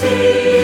Jesus.